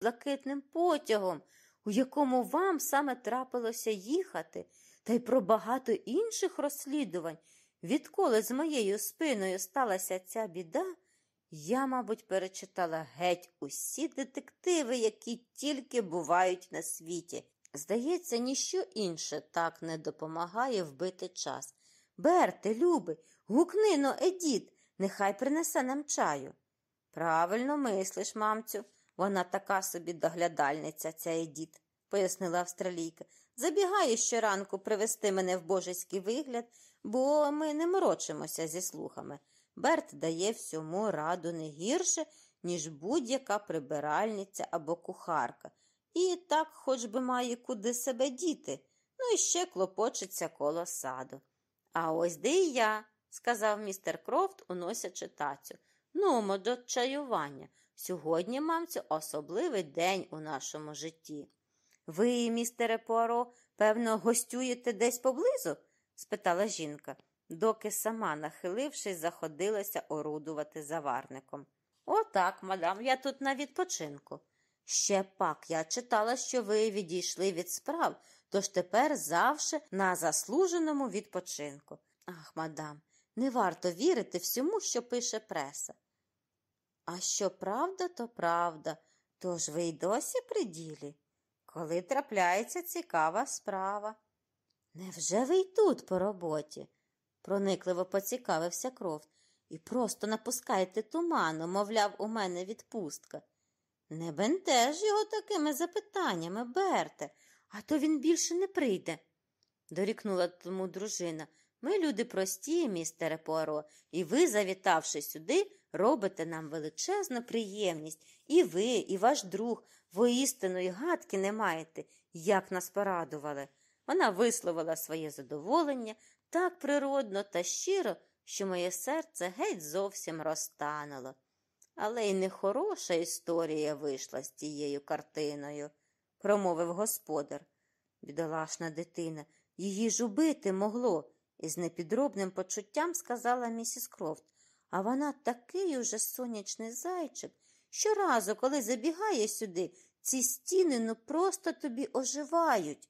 блакитним потягом, у якому вам саме трапилося їхати, та й про багато інших розслідувань. Відколи з моєю спиною сталася ця біда, я, мабуть, перечитала геть усі детективи, які тільки бувають на світі. Здається, ніщо інше так не допомагає вбити час. Берте, люби, гукни но, Едіт, нехай принесе нам чаю. Правильно мислиш, мамцю, вона така собі доглядальниця, ця Едіт, пояснила австралійка. Забігає щоранку привести мене в божеський вигляд, бо ми не морочимося зі слухами. Берт дає всьому раду не гірше, ніж будь-яка прибиральниця або кухарка. І так хоч би має куди себе діти, ну і ще клопочеться коло саду. А ось де і я, сказав містер Крофт, уносячи тацю. Нумо до чаювання. Сьогодні, мамцю, особливий день у нашому житті. Ви, містере Пуаро, певно, гостюєте десь поблизу? спитала жінка, доки сама, нахилившись, заходилася орудувати заварником. Отак, мадам, я тут на відпочинку. Ще пак я читала, що ви відійшли від справ, тож тепер завше на заслуженому відпочинку. Ах, мадам, не варто вірити всьому, що пише преса. А що правда, то правда, тож ви й досі при ділі, коли трапляється цікава справа. Невже ви й тут по роботі? проникливо поцікавився Крофт. І просто напускаєте туману, мовляв, у мене відпустка. Не бентеж його такими запитаннями, Берте, а то він більше не прийде, дорікнула тому дружина. Ми люди прості, містере Пуаро, і ви, завітавши сюди, робите нам величезну приємність. І ви, і ваш друг, воістину й гадки не маєте, як нас порадували. Вона висловила своє задоволення так природно та щиро, що моє серце геть зовсім розтануло. Але й нехороша історія вийшла з тією картиною, промовив господар. Бідолашна дитина, її ж убити могло, із непідробним почуттям сказала місіс Крофт. А вона такий уже сонячний зайчик. Щоразу, коли забігає сюди, ці стіни ну просто тобі оживають.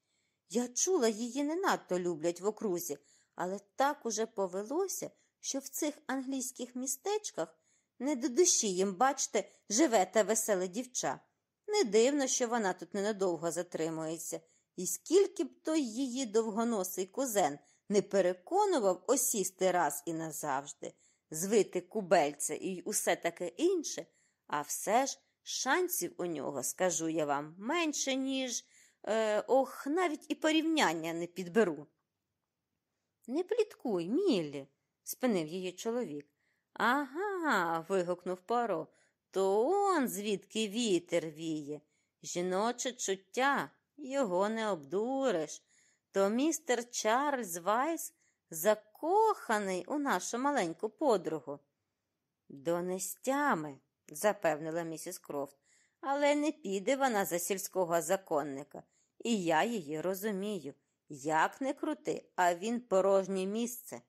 Я чула, її не надто люблять в окрузі, але так уже повелося, що в цих англійських містечках не до душі їм, бачте, живе та веселе дівча. Не дивно, що вона тут ненадовго затримується, і скільки б той її довгоносий кузен не переконував осісти раз і назавжди, звити кубельце і усе таке інше, а все ж шансів у нього, скажу я вам, менше, ніж. Е, ох, навіть і порівняння не підберу. Не пліткуй, Міллі, спинив її чоловік. Ага. вигукнув Пуаро, то он звідки вітер віє. Жіноче чуття, його не обдуриш. То містер Чарльз Вайс закоханий у нашу маленьку подругу. До нестями, запевнила місіс Крофт, але не піде вона за сільського законника, і я її розумію. Як не крути, а він порожнє місце.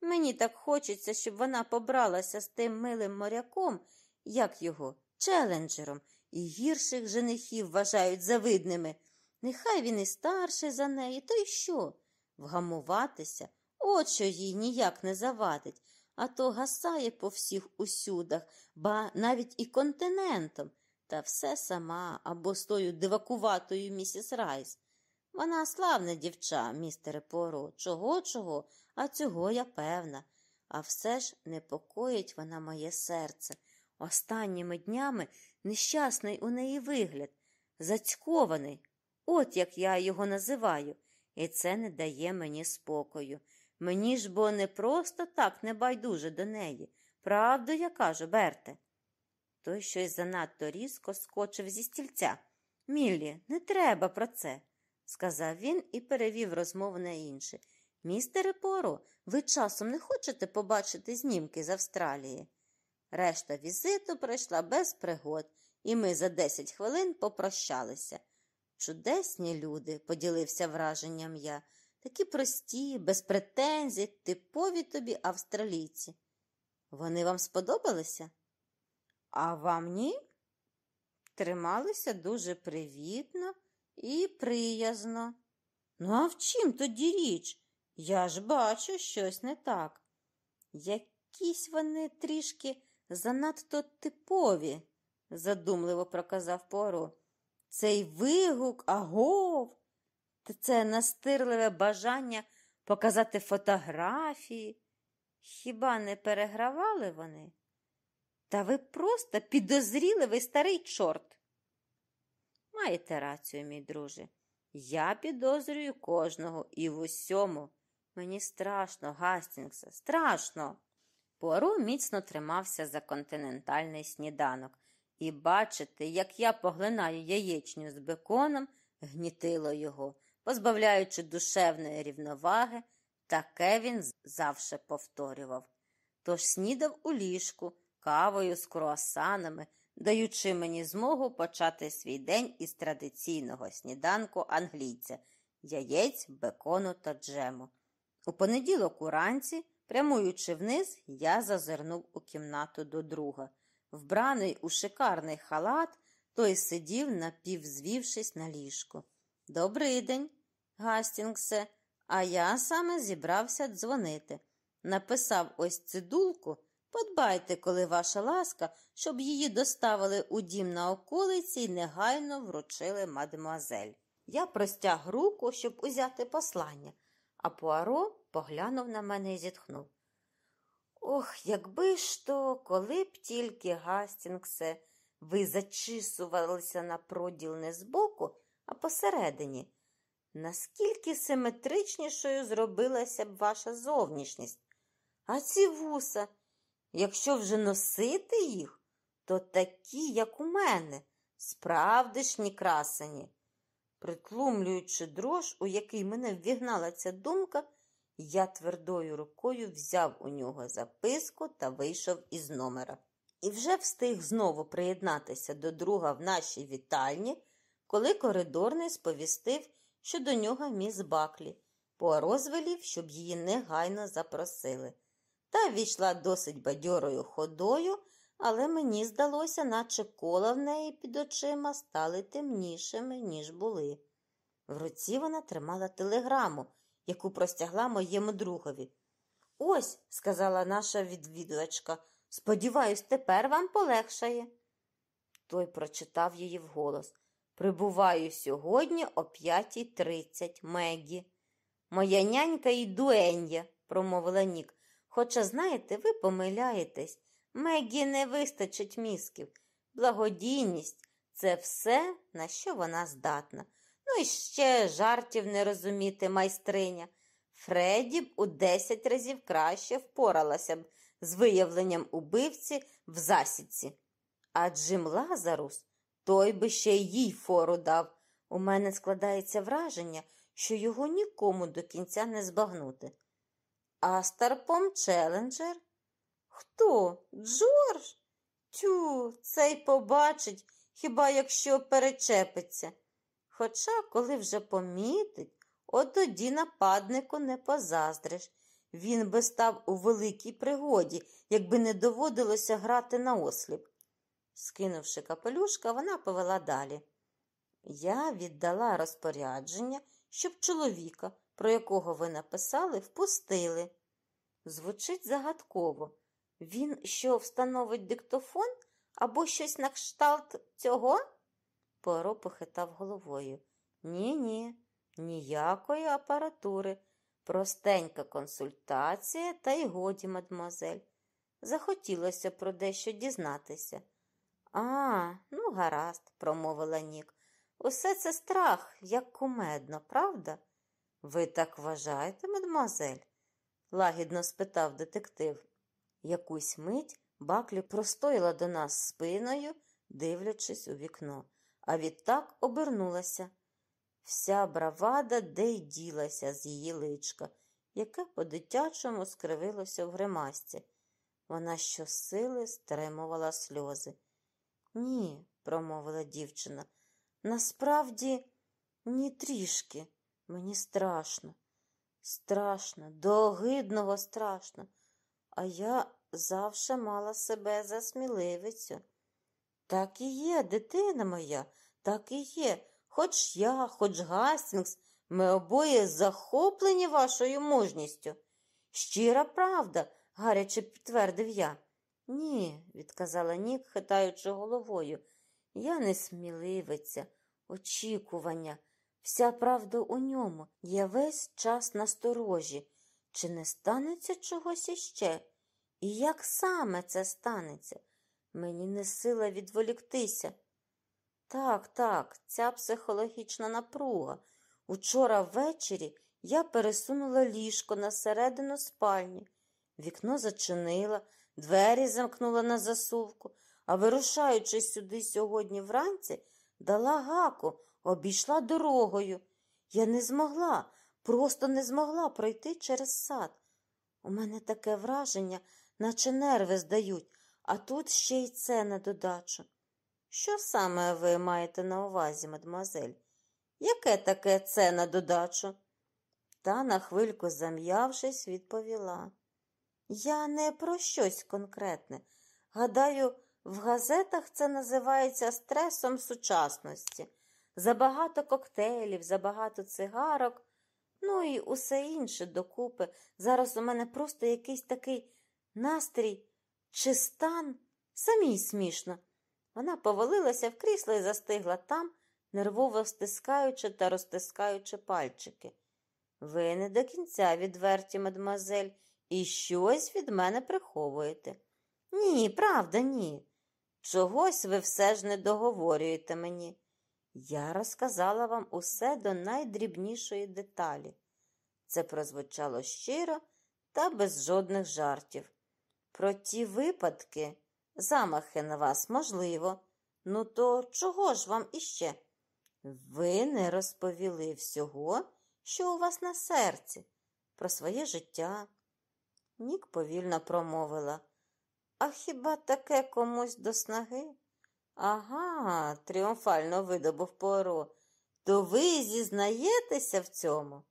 Мені так хочеться, щоб вона побралася з тим милим моряком, як його, челенджером, і гірших женихів вважають завидними. Нехай він і старший за неї, то й що? Вгамуватися, от що їй ніяк не завадить, а то гасає по всіх усюдах, ба навіть і континентом, та все сама або з тою дивакуватою місіс Райс. Вона славна дівча, містере Поро, чого, чого, а цього я певна. А все ж непокоїть вона моє серце. Останніми днями нещасний у неї вигляд, зацькований, от як я його називаю, і це не дає мені спокою. Мені ж бо не просто так не байдуже до неї. Правду я кажу, Берте. Той щось занадто різко скочив зі стільця. Міллі, не треба про це сказав він і перевів розмову на інше. Містере Поро, ви часом не хочете побачити знімки з Австралії? Решта візиту пройшла без пригод, і ми за десять хвилин попрощалися. Чудесні люди, поділився враженням я, такі прості, без претензій, типові тобі австралійці. Вони вам сподобалися? А вам ні? трималися дуже привітно і приязно. Ну, а в чим тоді річ? Я ж бачу щось не так. Якісь вони трішки занадто типові, задумливо проказав Поро. Цей вигук, агов, це настирливе бажання показати фотографії. Хіба не перегравали вони? Та ви просто підозріливий старий чорт. Маєте рацію, мій друже. Я підозрюю кожного і в усьому. Мені страшно, Гастінгсе, страшно. Пуаро міцно тримався за континентальний сніданок, і бачити, як я поглинаю яєчню з беконом, гнітило його, позбавляючи душевної рівноваги, таке він завше повторював. Тож снідав у ліжку, кавою з круасанами, даючи мені змогу почати свій день із традиційного сніданку англійця яєць, бекону та джему. У понеділок уранці, прямуючи вниз, я зазирнув у кімнату до друга. Вбраний у шикарний халат, той сидів, напівзвівшись на ліжку. Добрий день, Гастінгсе, а я саме зібрався дзвонити. Написав ось цидулку. Подбайте, коли ваша ласка, щоб її доставили у дім на околиці і негайно вручили мадемуазель. Я простяг руку, щоб узяти послання, а Пуаро поглянув на мене і зітхнув. Ох, якби ж то, коли б тільки, Гастінгсе, ви зачісувалися на проділ не збоку, а посередині. Наскільки симетричнішою зробилася б ваша зовнішність? А ці вуса, якщо вже носити їх, то такі, як у мене, справдишні красені. Притлумлюючи дрож, у який мене ввігнала ця думка, я твердою рукою взяв у нього записку та вийшов із номера. І вже встиг знову приєднатися до друга в нашій вітальні, коли коридорний сповістив, що до нього міс Баклі. Пуаро звелів, щоб її негайно запросили. Та війшла досить бадьорою ходою, але мені здалося, наче кола в неї під очима стали темнішими, ніж були. В руці вона тримала телеграму, яку простягла моєму другові. Ось, сказала наша відвідувачка, сподіваюсь, тепер вам полегшає. Той прочитав її вголос. Прибуваю сьогодні о 5.30, Мегі. Моя нянька і дуенья, промовила Нік. Хоча, знаєте, ви помиляєтесь. Мегі не вистачить мізків. Благодійність це все, на що вона здатна. Ну і ще жартів не розуміти, майстриня. Фредді б у десять разів краще впоралася б з виявленням убивці в засідці. А Джим Лазарус той би ще їй фору дав. У мене складається враження, що його нікому до кінця не збагнути. А старпом Челенджер? Хто? Джордж? Тю, цей побачить, хіба якщо перечепиться. Хоча, коли вже помітить, от тоді нападнику не позаздриш. Він би став у великій пригоді, якби не доводилося грати на осліп. Скинувши капелюшка, вона повела далі. Я віддала розпорядження, щоб чоловіка, про якого ви написали, впустили. Звучить загадково. Він що встановить диктофон або щось на кшталт цього? Поро похитав головою. Ні, ні, ніякої апаратури. Простенька консультація, та й годі, мадмозель. Захотілося про дещо дізнатися. А, ну, гаразд, промовила Нік. Усе це страх, як кумедно, правда? Ви так вважаєте, мадмозель? лагідно спитав детектив. Якусь мить Баклі простояла до нас спиною, дивлячись у вікно, а відтак обернулася. Вся бравада де й ділася з її личка, яке по-дитячому скривилося в гримасці. Вона щосили стримувала сльози. Ні, промовила дівчина. Насправді, ні трішки. Мені страшно, страшно, до огидного страшно. А я завше мала себе за сміливицю. Так і є, дитина моя, так і є. Хоч я, хоч Гастінгс, ми обоє захоплені вашою мужністю. Щира правда, гаряче підтвердив я. Ні, відказала Нік, хитаючи головою. Я не сміливиця, очікування. Вся правда у ньому. Я весь час насторожі. Чи не станеться чогось іще? І як саме це станеться? Мені не сила відволіктися. Так, так, ця психологічна напруга. Учора ввечері я пересунула ліжко на середину спальні, вікно зачинила, двері замкнула на засувку, а вирушаючи сюди сьогодні вранці, дала гаку, обійшла дорогою. Я не змогла, просто не змогла пройти через сад. У мене таке враження, наче нерви здають, а тут ще й це на додачу. Що саме ви маєте на увазі, мадемуазель? Яке таке це на додачу? Та, на хвильку зам'явшись, відповіла. Я не про щось конкретне. Гадаю, в газетах це називається стресом сучасності. Забагато коктейлів, забагато цигарок, ну і усе інше докупи. Зараз у мене просто якийсь такий настрій чи стан самій смішно. Вона повалилася в крісло і застигла там, нервово стискаючи та розтискаючи пальчики. Ви не до кінця відверті, мадемуазель, і щось від мене приховуєте. Ні, правда, ні. Чогось ви все ж не договорюєте мені. Я розказала вам усе до найдрібнішої деталі. Це прозвучало щиро та без жодних жартів. Про ті випадки, замахи на вас, можливо. Ну, то чого ж вам іще? Ви не розповіли всього, що у вас на серці, про своє життя. Нік повільно промовила. А хіба таке комусь до снаги? Ага, тріумфально видобув Поро. То ви зізнаєтеся в цьому?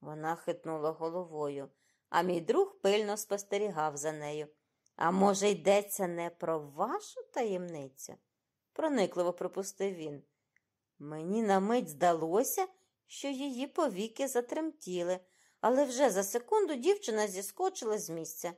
Вона хитнула головою, а мій друг пильно спостерігав за нею. А може, йдеться не про вашу таємницю? проникливо припустив він. Мені на мить здалося, що її повіки затремтіли, але вже за секунду дівчина зіскочила з місця.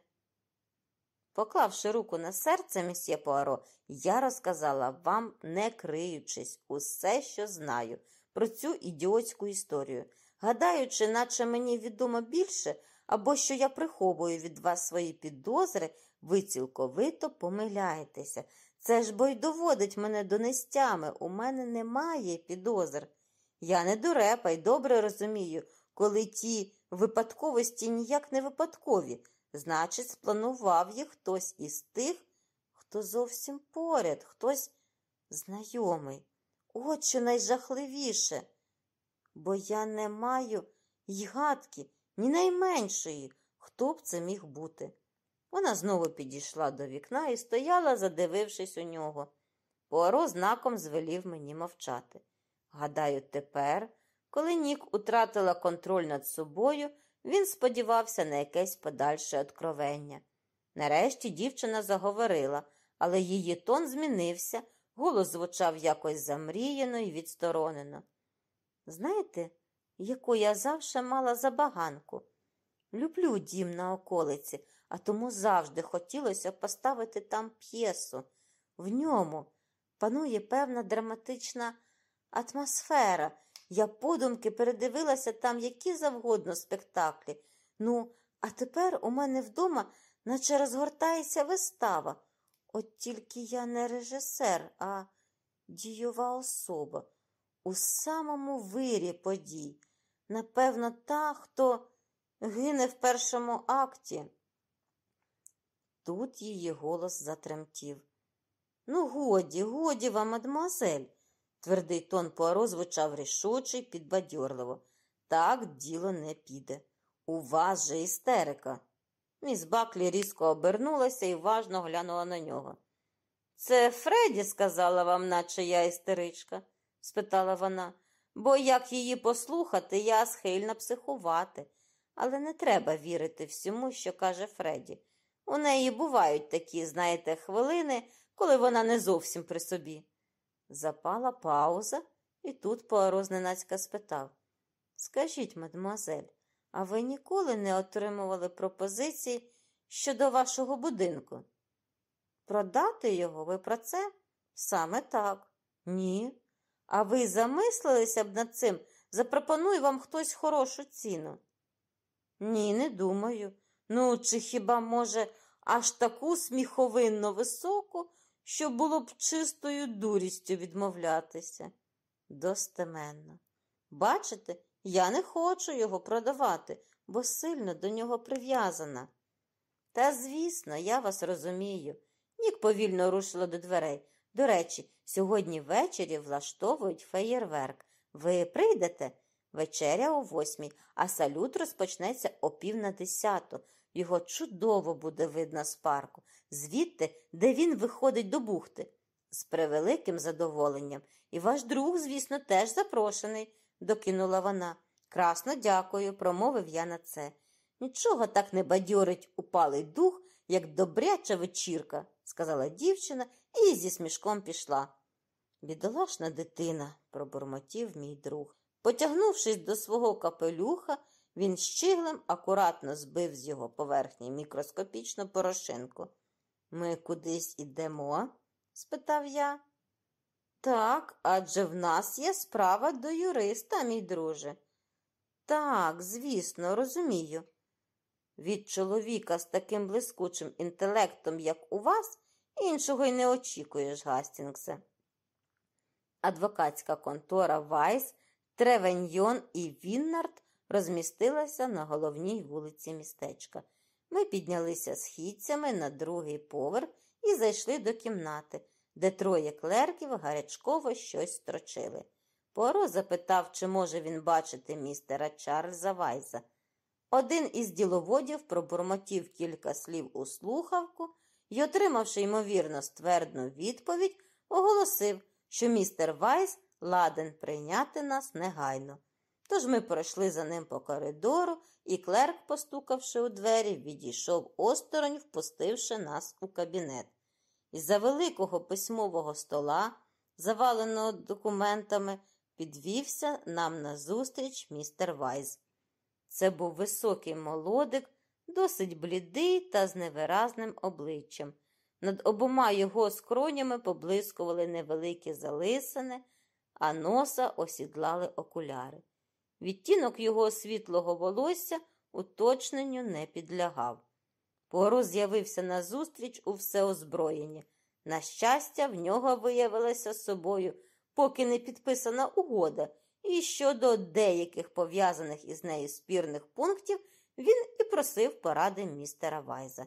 Поклавши руку на серце, місьє Пуаро, я розказала вам, не криючись, усе, що знаю, про цю ідіотську історію, гадаючи, наче мені відомо більше, або що я приховую від вас свої підозри, ви цілковито помиляєтеся. Це ж бо й доводить мене до нестями. У мене немає підозр. Я не дурепа й добре розумію, коли ті випадковості ніяк не випадкові. Значить, спланував їх хтось із тих, хто зовсім поряд, хтось знайомий. От що найжахливіше. Бо я не маю й гадки, ні найменшої, хто б це міг бути. Вона знову підійшла до вікна і стояла, задивившись у нього. Пуаро знаком звелів мені мовчати. Гадаю, тепер, коли Нік утратила контроль над собою, він сподівався на якесь подальше откровення. Нарешті дівчина заговорила, але її тон змінився, голос звучав якось замріяно і відсторонено. Знаєте, яку я завше мала забаганку? Люблю дім на околиці, а тому завжди хотілося поставити там п'єсу. В ньому панує певна драматична атмосфера. Я подумки передивилася там які завгодно спектаклі. Ну, а тепер у мене вдома наче розгортається вистава. От тільки я не режисер, а дієва особа. У самому вирі подій. Напевно, та, хто гине в першому акті. Тут її голос затремтів. Ну, годі, годі вам, мадемуазель. Твердий тон Пуаро звучав й підбадьорливо. Так діло не піде. У вас же істерика. Міс Баклі різко обернулася і важно глянула на нього. Це Фредді сказала вам, наче я істеричка? спитала вона, бо як її послухати, я схильна психувати. Але не треба вірити всьому, що каже Фредді. У неї бувають такі, знаєте, хвилини, коли вона не зовсім при собі. Запала пауза, і тут Пуаро зненацька спитав Скажіть, мадемуазель, а ви ніколи не отримували пропозиції щодо вашого будинку? Продати його ви про це? Саме так. Ні. А ви замислилися б над цим? Запропонує вам хтось хорошу ціну? Ні, не думаю. Ну, чи хіба, може, аж таку сміховинно високу, що було б чистою дурістю відмовлятися? Достеменно. Бачите, я не хочу його продавати, бо сильно до нього прив'язана. Та, звісно, я вас розумію. Нік повільно рушила до дверей. До речі, сьогодні ввечері влаштовують феєрверк. Ви прийдете? Вечеря о восьмій, а салют розпочнеться о пів на десяту. Його чудово буде видно з парку, звідти, де він виходить до бухти. З превеликим задоволенням. І ваш друг, звісно, теж запрошений, докинула вона. Красно дякую, промовив я на це. Нічого так не бадьорить упалий дух, як добряча вечірка, сказала дівчина і зі смішком пішла. Бідолашна дитина, пробурмотів мій друг. Потягнувшись до свого капелюха, він щиглем акуратно збив з його поверхні мікроскопічну порошинку. Ми кудись ідемо? спитав я. Так, адже в нас є справа до юриста, мій друже. Так, звісно, розумію. Від чоловіка з таким блискучим інтелектом, як у вас, іншого й не очікуєш, Гастінгсе. Адвокатська контора Вайс, Тревеньйон і Віннард розмістилася на головній вулиці містечка. Ми піднялися східцями на другий поверх і зайшли до кімнати, де троє клерків гарячково щось строчили. Поро запитав, чи може він бачити містера Чарльза Вайза. Один із діловодів пробурмотів кілька слів у слухавку і, отримавши, ймовірно, ствердну відповідь, оголосив, що містер Вайс ладен прийняти нас негайно. Тож ми пройшли за ним по коридору, і клерк, постукавши у двері, відійшов осторонь, впустивши нас у кабінет. Із-за великого письмового стола, заваленого документами, підвівся нам назустріч містер Вайз. Це був високий молодик, досить блідий та з невиразним обличчям. Над обома його скронями поблискували невеликі залисини, а носа осідлали окуляри. Відтінок його світлого волосся уточненню не підлягав. Поро з'явився назустріч у всеозброєнні. На щастя, в нього виявилася собою поки не підписана угода, і щодо деяких пов'язаних із нею спірних пунктів він і просив поради містера Вайза.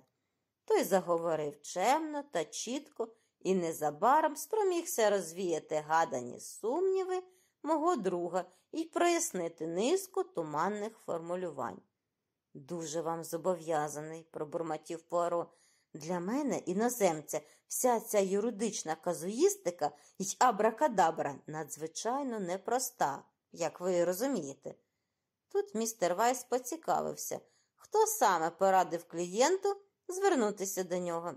Той заговорив чемно та чітко і незабаром спромігся розвіяти гадані сумніви мого друга і прояснити низку туманних формулювань. Дуже вам зобов'язаний, пробурмотів Пуаро. Для мене, іноземця, вся ця юридична казуїстика й абракадабра надзвичайно непроста, як ви розумієте. Тут містер Вайс поцікавився, хто саме порадив клієнту звернутися до нього.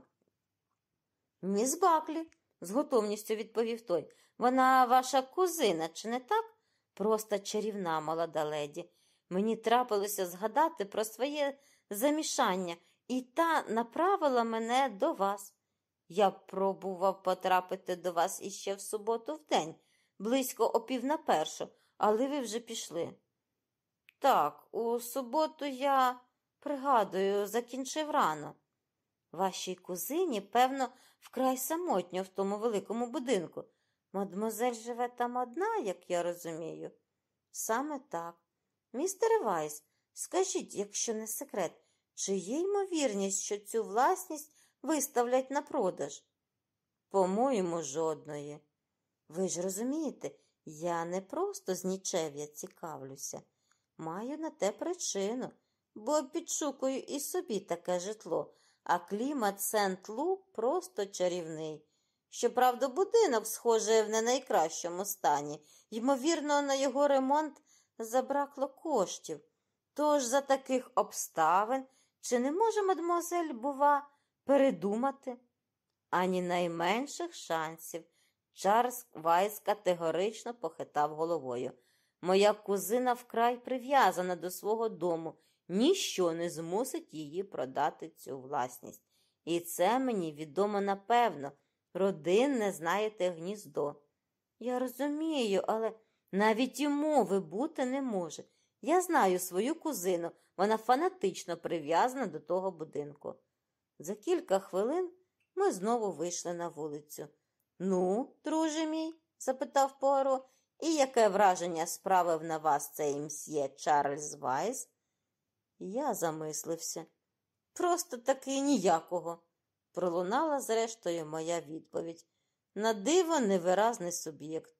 Міс Баклі, з готовністю відповів той. Вона ваша кузина, чи не так? Просто чарівна молода леді. Мені трапилося згадати про своє замішання, і та направила мене до вас. Я пробував потрапити до вас іще в суботу в день, близько опів на першу, але ви вже пішли. Так, у суботу я, пригадую, закінчив рано. Вашій кузині, певно, вкрай самотньо в тому великому будинку. Мадмуазель живе там одна, як я розумію. Саме так. Містер Вайс, скажіть, якщо не секрет, чи є ймовірність, що цю власність виставлять на продаж? По-моєму, жодної. Ви ж розумієте, я не просто знічев'я цікавлюся. Маю на те причину, бо підшукую і собі таке житло, а клімат Сент-Лу просто чарівний. Щоправда, будинок, схоже, в не найкращому стані, ймовірно, на його ремонт забракло коштів. Тож за таких обставин чи не може мадмозель, бува, передумати? ані найменших шансів. Чарльз Вайс категорично похитав головою. Моя кузина вкрай прив'язана до свого дому, ніщо не змусить її продати цю власність. І це мені відомо напевно. Родинне, знаєте, гніздо. Я розумію, але навіть і мови бути не може. Я знаю свою кузину, вона фанатично прив'язана до того будинку. За кілька хвилин ми знову вийшли на вулицю. Ну, друже мій? запитав Пуаро, і яке враження справив на вас цей мсьє Чарльз Вайс? Я замислився. Просто таки ніякого, пролунала зрештою моя відповідь. На диво невиразний суб'єкт.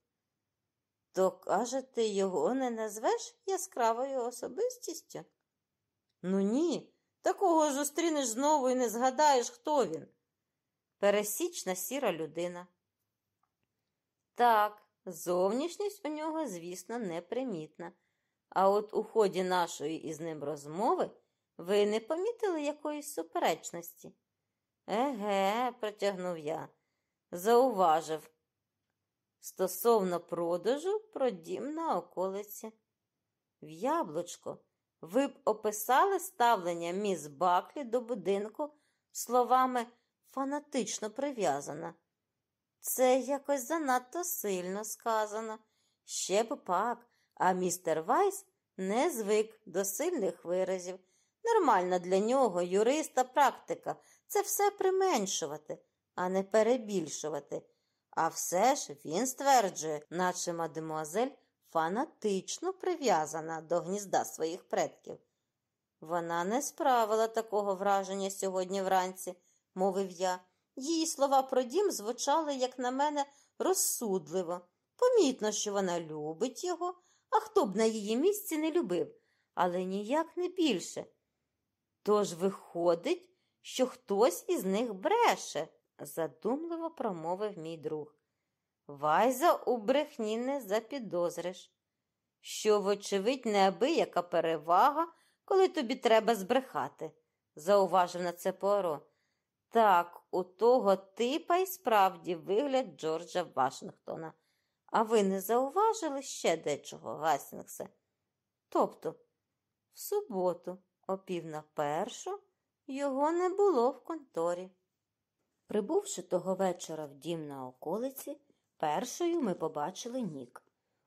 То, кажете, його не назвеш яскравою особистістю? Ну ні, такого зустрінеш знову і не згадаєш, хто він. Пересічна сіра людина. Так, зовнішність у нього, звісно, непримітна. А от у ході нашої із ним розмови ви не помітили якоїсь суперечності? Еге, протягнув я, зауважив. Стосовно продажу про дім на околиці. В яблучко, ви б описали ставлення міс Баклі до будинку словами фанатично прив'язана. Це якось занадто сильно сказано. Ще б пак, а містер Вайс не звик до сильних виразів. Нормальна для нього юриста практика це все применшувати, а не перебільшувати. А все ж він стверджує, наче мадемуазель фанатично прив'язана до гнізда своїх предків. Вона не справила такого враження сьогодні вранці, мовив я. Її слова про дім звучали, як на мене, розсудливо. Помітно, що вона любить його, а хто б на її місці не любив, але ніяк не більше. Тож виходить, що хтось із них бреше, задумливо промовив мій друг. Вайза у брехні не запідозриш, що, вочевидь, неабияка перевага, коли тобі треба збрехати, зауважив на це Пуаро. Так, у того типа й справді вигляд Джорджа Вашингтона. А ви не зауважили ще дечого, Гастінгсе? Тобто, в суботу, о пів на першу, його не було в конторі. Прибувши того вечора в дім на околиці, першою ми побачили Нік.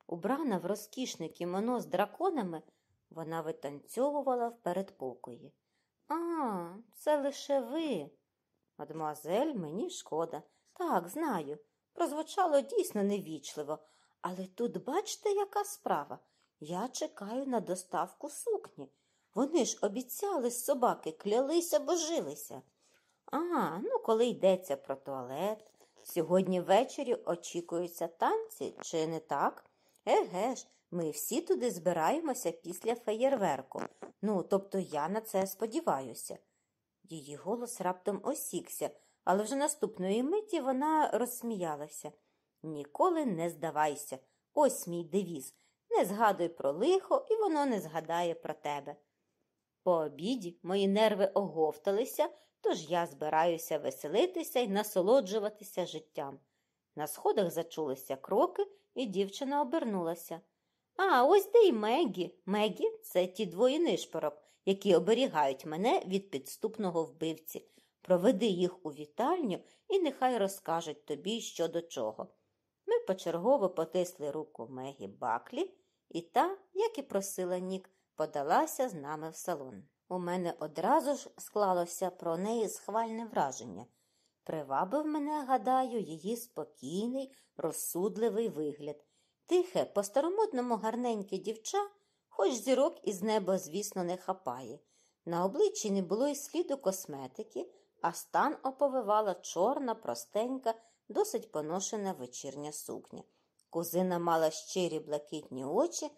Убрана в розкішне кімоно з драконами, вона витанцьовувала в передпокої. А, це лише ви. Мадемуазель, мені шкода. Так, знаю. Прозвучало дійсно невічливо, але тут бачите, яка справа. Я чекаю на доставку сукні. Вони ж обіцяли з собаки, клялися, божилися. А, ну, коли йдеться про туалет, сьогодні ввечері очікуються танці, чи не так? Еге ж, ми всі туди збираємося після феєрверку. Ну, тобто я на це сподіваюся. Її голос раптом осікся, але вже наступної миті вона розсміялася. Ніколи не здавайся. Ось мій девіз. Не згадуй про лихо, і воно не згадає про тебе. По обіді мої нерви оговталися, тож я збираюся веселитися і насолоджуватися життям. На сходах зачулися кроки, і дівчина обернулася. А, ось де й Мегі. Мегі це ті двоє нишпорок, які оберігають мене від підступного вбивці. Проведи їх у вітальню і нехай розкажуть тобі, що до чого. Ми почергово потисли руку Мегі Баклі, і та, як і просила Нік, подалася з нами в салон. У мене одразу ж склалося про неї схвальне враження. Привабив мене, гадаю, її спокійний, розсудливий вигляд. Тихе, по старомодному гарненьке дівча, хоч зірок із неба, звісно, не хапає. На обличчі не було й сліду косметики, а стан оповивала чорна, простенька, досить поношена вечірня сукня. Кузина мала щирі блакитні очі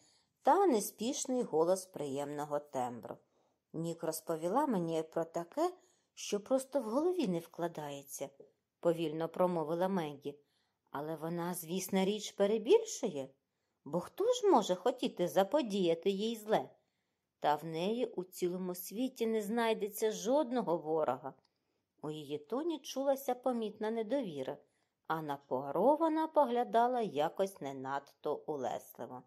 та неспішний голос приємного тембру. Нік розповіла мені про таке, що просто в голові не вкладається, повільно промовила Мегі. Але вона, звісна річ, перебільшує, бо хто ж може хотіти заподіяти їй зле? Та в неї у цілому світі не знайдеться жодного ворога. У її тоні чулася помітна недовіра, а на поглядала якось не надто улесливо.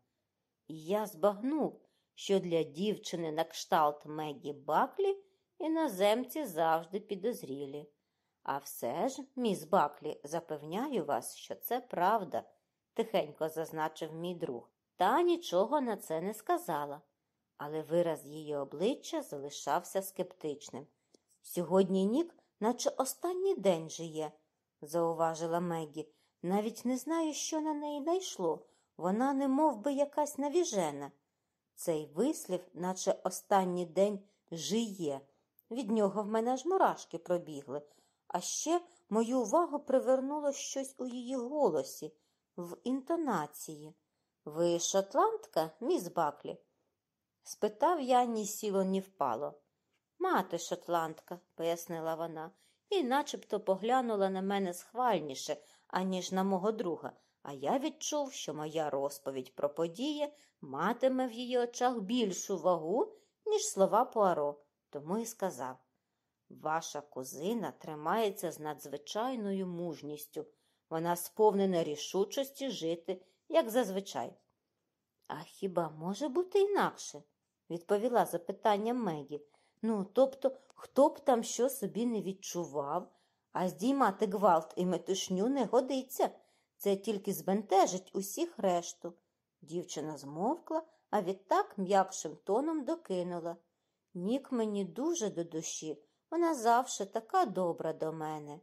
І я збагнув, що для дівчини на кшталт Мегі Баклі іноземці завжди підозрілі. А все ж, міс Баклі, запевняю вас, що це правда, тихенько зазначив мій друг. Та нічого на це не сказала, але вираз її обличчя залишався скептичним. Сьогодні Нік, наче останній день жиє, зауважила Мегі. Навіть не знаю, що на неї найшло. Вона не мов би якась навіжена. Цей вислів, наче останній день жиє. Від нього в мене аж мурашки пробігли. А ще мою увагу привернуло щось у її голосі, в інтонації. Ви шотландка, міс Баклі? Спитав я ні сіло, ні впало. Мати шотландка, пояснила вона, і начебто поглянула на мене схвальніше, аніж на мого друга, а я відчув, що моя розповідь про події матиме в її очах більшу вагу, ніж слова Пуаро, тому і сказав Ваша кузина тримається з надзвичайною мужністю. Вона сповнена рішучості жити, як зазвичай. А хіба може бути інакше? відповіла запитанням Мегі. Ну, тобто, хто б там що собі не відчував, а здіймати гвалт і метушню не годиться. Це тільки збентежить усіх решту. Дівчина змовкла, а відтак м'якшим тоном докинула. Нік мені дуже до душі, вона завше така добра до мене.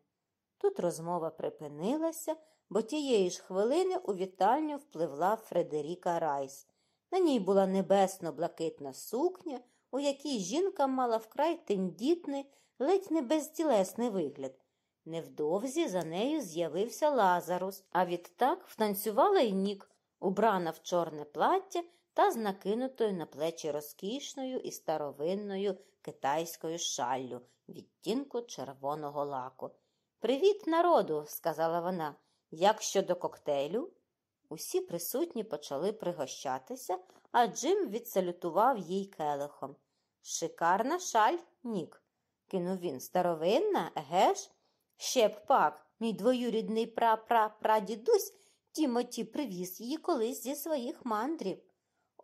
Тут розмова припинилася, бо тієї ж хвилини у вітальню впливла Фредеріка Райс. На ній була небесно-блакитна сукня, у якій жінка мала вкрай тендітний, ледь не безтілесний вигляд. Невдовзі за нею з'явився Лазарус, а відтак втанцювала й нік, убрана в чорне плаття та з накинутою на плечі розкішною і старовинною китайською шаллю відтінку червоного лаку. Привіт, народу, сказала вона. Як щодо коктейлю? Усі присутні почали пригощатися, а Джим відсалютував їй келихом. Шикарна шаль, Нік, кинув він. Старовинна, геш? Ще б пак, мій двоюрідний пра-пра-прадідусь Тімоті привіз її колись зі своїх мандрів.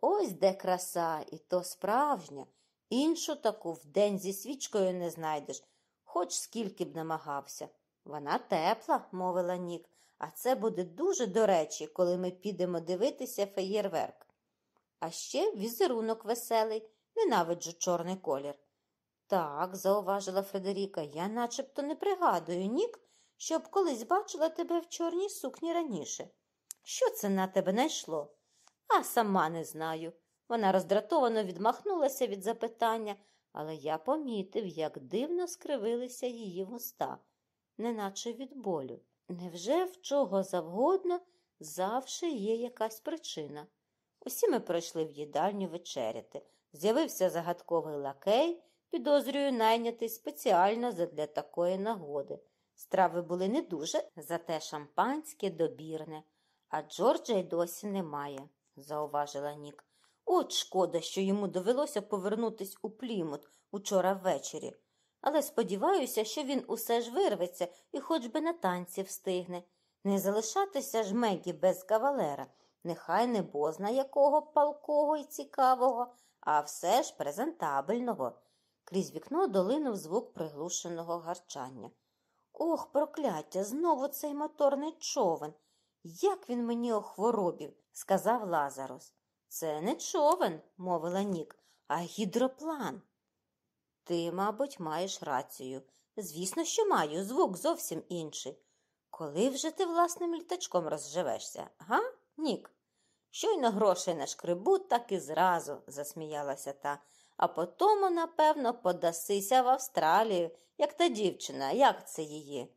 Ось де краса, і то справжня. Іншу таку вдень зі свічкою не знайдеш, хоч скільки б намагався. Вона тепла, мовила Нік, а це буде дуже до речі, коли ми підемо дивитися феєрверк. А ще візерунок веселий, ненавиджу чорний колір. Так, зауважила Фредеріка, я начебто не пригадую, Нік, щоб колись бачила тебе в чорній сукні раніше. Що це на тебе найшло? А сама не знаю. Вона роздратовано відмахнулася від запитання, але я помітив, як дивно скривилися її вуста, неначе від болю. Невже в чого завгодно завше є якась причина? Усі ми пройшли в їдальню вечеряти. З'явився загадковий лакей, підозрюю, найнятий спеціально задля такої нагоди. Страви були не дуже, зате шампанське добірне, а Джорджа й досі немає, зауважила Нік. От шкода, що йому довелося повернутись у плімут учора ввечері. Але сподіваюся, що він усе ж вирветься і хоч би на танці встигне. Не залишатися ж Мегі без кавалера, нехай не бозна якого палкого і цікавого, а все ж презентабельного. Крізь вікно долинув звук приглушеного гарчання. Ох, прокляття, знову цей моторний човен. Як він мені охворобів, сказав Лазарус. Це не човен, мовила Нік, а гідроплан. Ти, мабуть, маєш рацію. Звісно, що маю, звук зовсім інший. Коли вже ти власним літачком розживешся, га, Нік? Щойно грошей на шкрибу, так і зразу, засміялася та, а потому, напевно, подасися в Австралію, як та дівчина, як це її?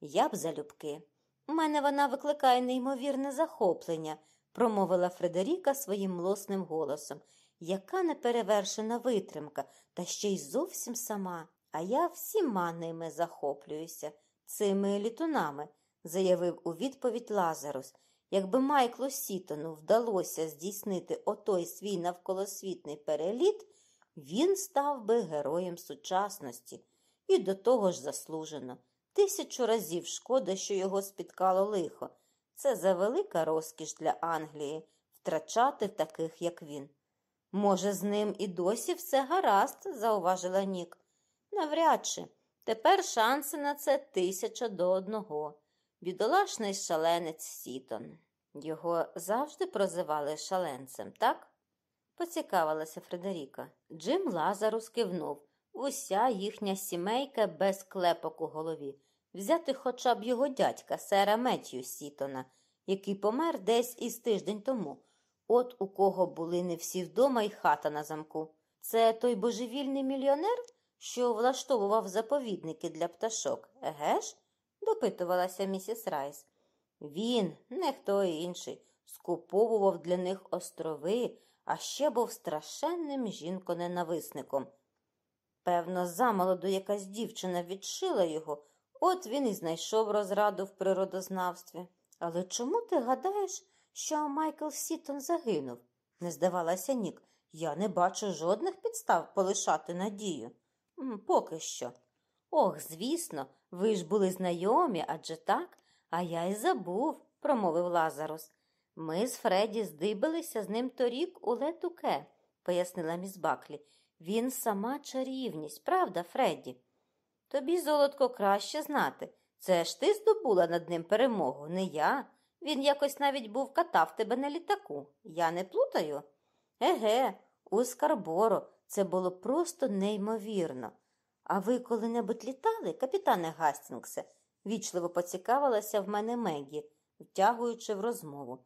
Я б залюбки. У мене вона викликає неймовірне захоплення, промовила Фредеріка своїм млосним голосом. Яка неперевершена витримка, та ще й зовсім сама. А я всіма ними захоплююся, цими літунами, заявив у відповідь Лазарус. Якби Майклу Сітону вдалося здійснити отой свій навколосвітний переліт, він став би героєм сучасності. і до того ж заслужено. Тисячу разів шкода, що його спіткало лихо. Це завелика розкіш для Англії втрачати таких, як він. Може, з ним і досі все гаразд, зауважила Нік. Навряд чи. Тепер шанси на це тисяча до одного. Бідолашний шаленець Сітон. Його завжди прозивали шаленцем, так? Поцікавилася Фредеріка. Джим Лазарус кивнув. Уся їхня сімейка без клепок у голові. Взяти хоча б його дядька, сера Меттью Сітона, який помер десь із тиждень тому. От у кого були не всі вдома і хата на замку. Це той божевільний мільйонер, що влаштовував заповідники для пташок, еге ж? допитувалася місіс Райс. Він, не хто інший, скуповував для них острови, а ще був страшенним жінконенависником. Певно, замолоду якась дівчина відшила його, от він і знайшов розраду в природознавстві. Але чому ти гадаєш, що Майкл Сітон загинув? не здавалася Нік. Я не бачу жодних підстав полишати надію. «М, Поки що. Ох, звісно, ви ж були знайомі, адже так, а я й забув, промовив Лазарус. Ми з Фредді здибалися з ним торік у летуке, пояснила міс Баклі. Він сама чарівність, правда, Фредді? Тобі, золотко, краще знати. Це ж ти здобула над ним перемогу, не я. Він якось навіть був катав тебе на літаку. Я не плутаю? Еге, у Скарборо це було просто неймовірно. А ви коли-небудь літали, капітане Гастінгсе? вічливо поцікавилася в мене Мегі, втягуючи в розмову.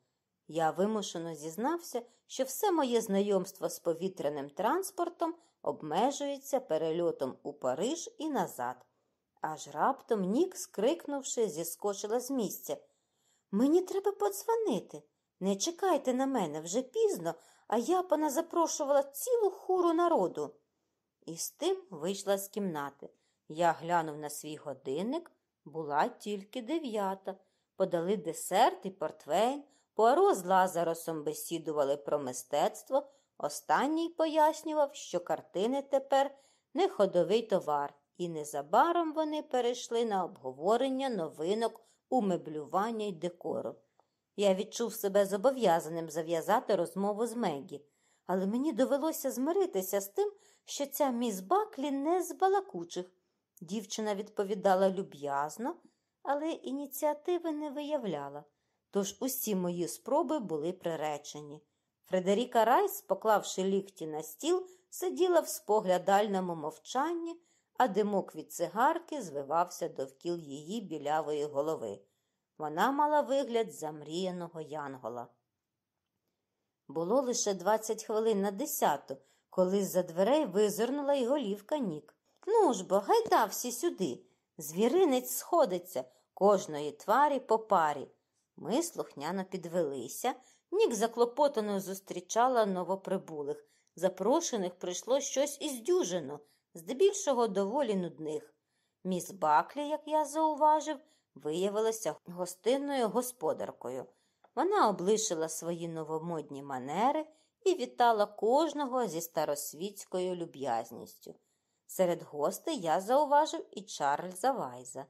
Я вимушено зізнався, що все моє знайомство з повітряним транспортом обмежується перельотом у Париж і назад. Аж раптом Нік, скрикнувши, зіскочила з місця. Мені треба подзвонити. Не чекайте на мене вже пізно, а я поназапрошувала цілу хуру народу. І з тим вийшла з кімнати. Я глянув на свій годинник, була тільки дев'ята. Подали десерт і портвейн, Пуаро з Лазаросом бесідували про мистецтво. Останній пояснював, що картини тепер не ходовий товар, і незабаром вони перейшли на обговорення новинок у меблювання й декору. Я відчув себе зобов'язаним зав'язати розмову з Мегі, але мені довелося змиритися з тим, що ця міс Баклі не з балакучих. Дівчина відповідала люб'язно, але ініціативи не виявляла, тож усі мої спроби були приречені. Фредеріка Райс, поклавши лікті на стіл, сиділа в споглядальному мовчанні, а димок від цигарки звивався довкіл її білявої голови. Вона мала вигляд замріяного янгола. Було лише двадцять хвилин на десяту, коли з-за дверей визирнула й голівка Нік. Ну ж бо, гайда всі сюди. Звіринець сходиться, кожної тварі по парі. Ми слухняно підвелися. Нік заклопотано зустрічала новоприбулих. Запрошених прийшло щось із дюжину, здебільшого доволі нудних. Міс Баклі, як я зауважив, виявилася гостинною господаркою. Вона облишила свої новомодні манери і вітала кожного зі старосвітською люб'язністю. Серед гостей я зауважив і Чарльза Вайза.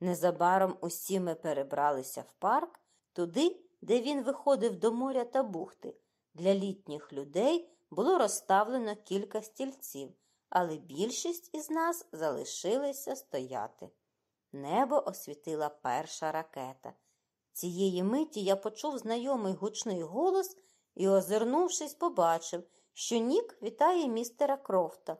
Незабаром усі ми перебралися в парк, туди, де він виходив до моря та бухти. Для літніх людей було розставлено кілька стільців, але більшість із нас залишилися стояти. Небо освітила перша ракета. Цієї миті я почув знайомий гучний голос і, озирнувшись, побачив, що Нік вітає містера Крофта.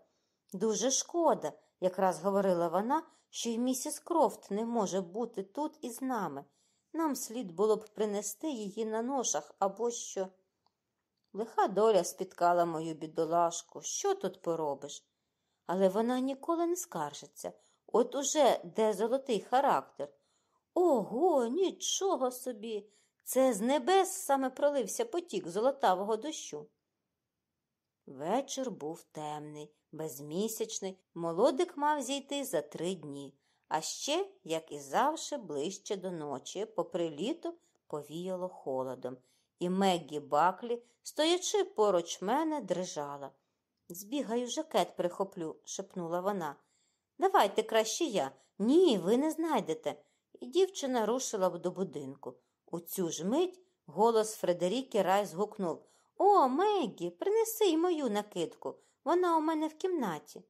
Дуже шкода, якраз говорила вона, що й місіс Крофт не може бути тут із нами. Нам слід було б принести її на ношах або що. Лиха доля спіткала мою бідолашку. Що тут поробиш? Але вона ніколи не скаржиться. От уже де золотий характер. Ого, нічого собі. Це з небес саме пролився потік золотавого дощу. Вечір був темний, безмісячний, молодик мав зійти за три дні, а ще, як і завше, ближче до ночі, попри літо повіяло холодом, і Меггі Баклі, стоячи поруч мене, дрижала. Збігаю, жакет прихоплю, шепнула вона. Давайте краще я. Ні, ви не знайдете. І дівчина рушила до будинку. У цю ж мить голос Фредеріки Райс гукнув О, Меггі, принеси й мою накидку. Вона у мене в кімнаті.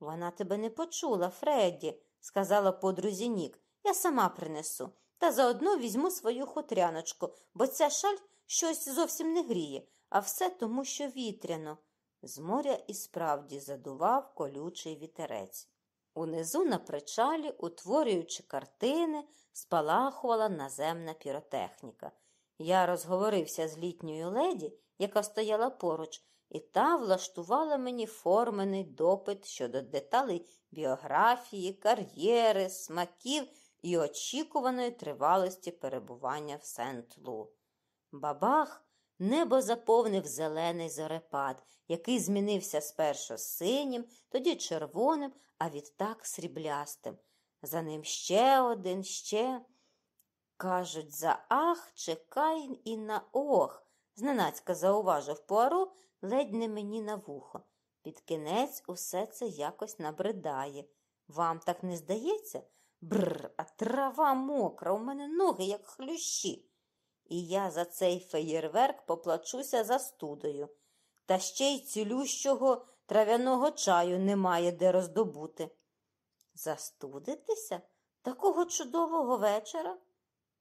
Вона тебе не почула, Фредді, сказала подрузі Нік. Я сама принесу. Та заодно візьму свою хутряночку, бо ця шаль щось зовсім не гріє, а все тому, що вітряно. З моря і справді задував колючий вітерець. Унизу на причалі, утворюючи картини, спалахувала наземна піротехніка. Я розговорився з літньою леді, яка стояла поруч, і та влаштувала мені формений допит щодо деталей біографії, кар'єри, смаків і очікуваної тривалості перебування в Сент-Лу. Бабах небо заповнив зелений зорепад, який змінився спершу синім, тоді червоним, а відтак сріблястим. За ним ще один, ще. Кажуть, за ах, чекай і на ох, зненацька зауважив Пуаро, ледь не мені на вухо. Під кінець усе це якось набридає. Вам так не здається? Бррр, а трава мокра, у мене ноги, як хлющі. І я за цей феєрверк поплачуся застудою. Та ще й цілющого трав'яного чаю немає де роздобути. Застудитися? Такого чудового вечора?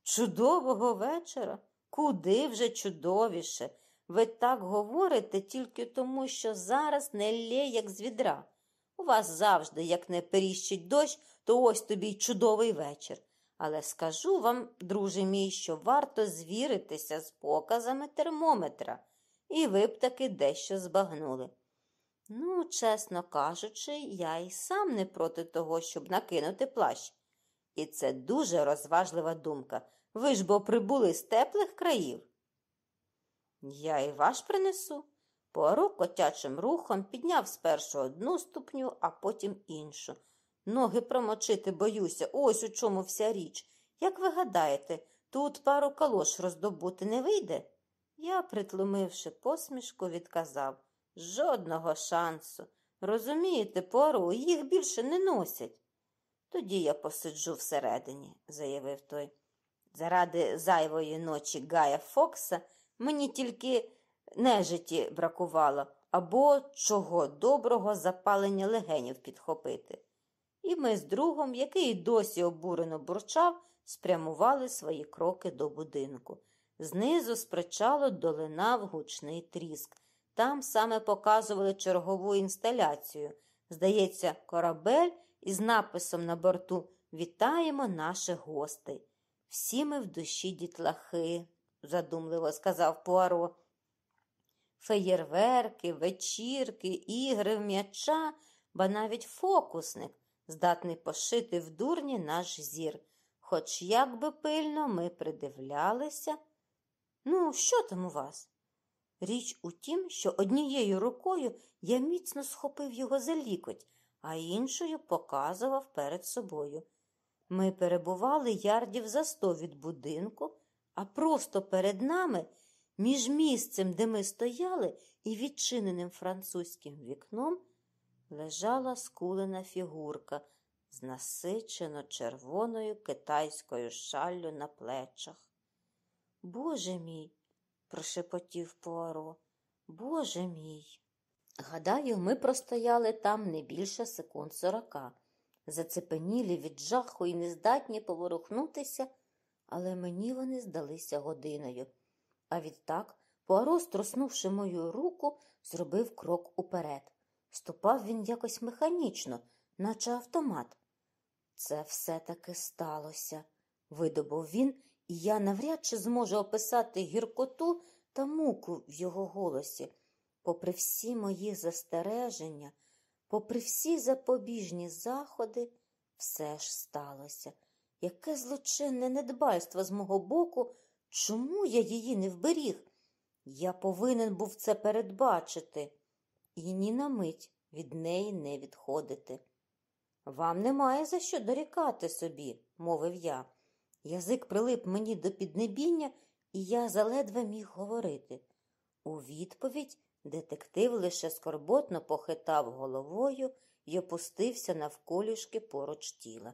Чудового вечора? Куди вже чудовіше? Ви так говорите тільки тому, що зараз не лє, як з відра. У вас завжди, як не періщить дощ, то ось тобі й чудовий вечір. Але скажу вам, друже мій, що варто звіритися з показами термометра, і ви б таки дещо збагнули. Ну, чесно кажучи, я й сам не проти того, щоб накинути плащ. І це дуже розважлива думка. Ви ж бо прибули з теплих країв. Я і ваш принесу. Пуаро котячим рухом підняв спершу одну ступню, а потім іншу. Ноги промочити боюся, ось у чому вся річ. Як ви гадаєте, тут пару калош роздобути не вийде? Я, притлумивши посмішку, відказав жодного шансу. Розумієте, Пуаро, їх більше не носять. Тоді я посиджу всередині, заявив той. Заради зайвої ночі Гая Фокса мені тільки нежиті бракувало або чого доброго запалення легенів підхопити. І ми з другом, який досі обурено бурчав, спрямували свої кроки до будинку. Знизу з причалу долинав гучний тріск. Там саме показували чергову інсталяцію. Здається, корабель із написом на борту Вітаємо наших гостей. Всі ми в душі дітлахи, задумливо сказав Пуаро. Феєрверки, вечірки, ігри в м'яча, ба навіть фокусник, здатний пошити в дурні наш зір. Хоч як би пильно ми придивлялися. Ну, що там у вас? Річ у тім, що однією рукою я міцно схопив його за лікоть, а іншою показував перед собою. Ми перебували ярдів за сто від будинку, а просто перед нами, між місцем, де ми стояли, і відчиненим французьким вікном, лежала скулена фігурка з насичено червоною китайською шаллю на плечах. Боже мій, прошепотів Пуаро, Боже мій. Гадаю, ми простояли там не більше секунд сорока, зацепенілі від жаху і нездатні поворухнутися, але мені вони здалися годиною. А відтак, Пуаро, струснувши мою руку, зробив крок уперед. Ступав він якось механічно, наче автомат. Це все таки сталося, видобув він, і я навряд чи зможу описати гіркоту та муку в його голосі. Попри всі мої застереження, попри всі запобіжні заходи, все ж сталося. Яке злочинне недбальство з мого боку, чому я її не вберіг? Я повинен був це передбачити і ні на мить від неї не відходити. Вам немає за що дорікати собі, мовив я. Язик прилип мені до піднебіння, і я заледве міг говорити. У відповідь детектив лише скорботно похитав головою й опустився навколішки поруч тіла.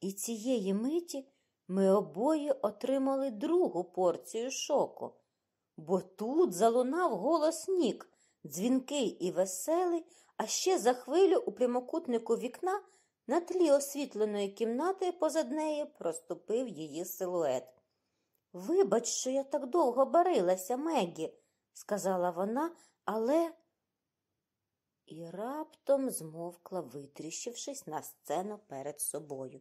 І цієї миті ми обоє отримали другу порцію шоку, бо тут залунав голос Нік, дзвінкий і веселий, а ще за хвилю у прямокутнику вікна на тлі освітленої кімнати позад неї проступив її силует. Вибач, що я так довго барилася, Мегі, сказала вона, але. І раптом змовкла, витріщившись на сцену перед собою.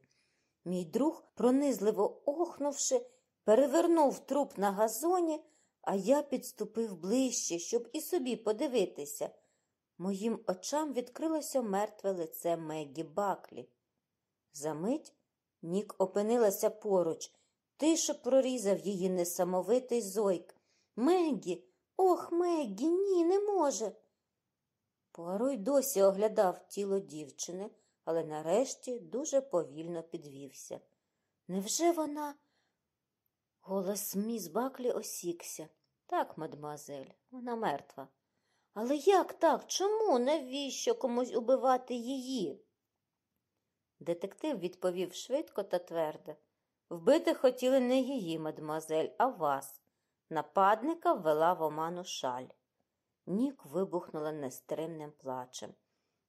Мій друг, пронизливо охнувши, перевернув труп на газоні, а я підступив ближче, щоб і собі подивитися. Моїм очам відкрилося мертве лице Меггі Баклі. Замить Нік опинилася поруч, тишо прорізав її несамовитий зойк. Меггі, ох, Меггі, ні, не може. Пуаро досі оглядав тіло дівчини, але нарешті дуже повільно підвівся. Невже вона? Голос міс Баклі осікся. Так, мадемуазель, вона мертва. Але як так? Чому? Навіщо комусь убивати її? Детектив відповів швидко та твердо. Вбити хотіли не її, мадемуазель, а вас. Нападника ввела в оману шаль. Нік вибухнула нестримним плачем.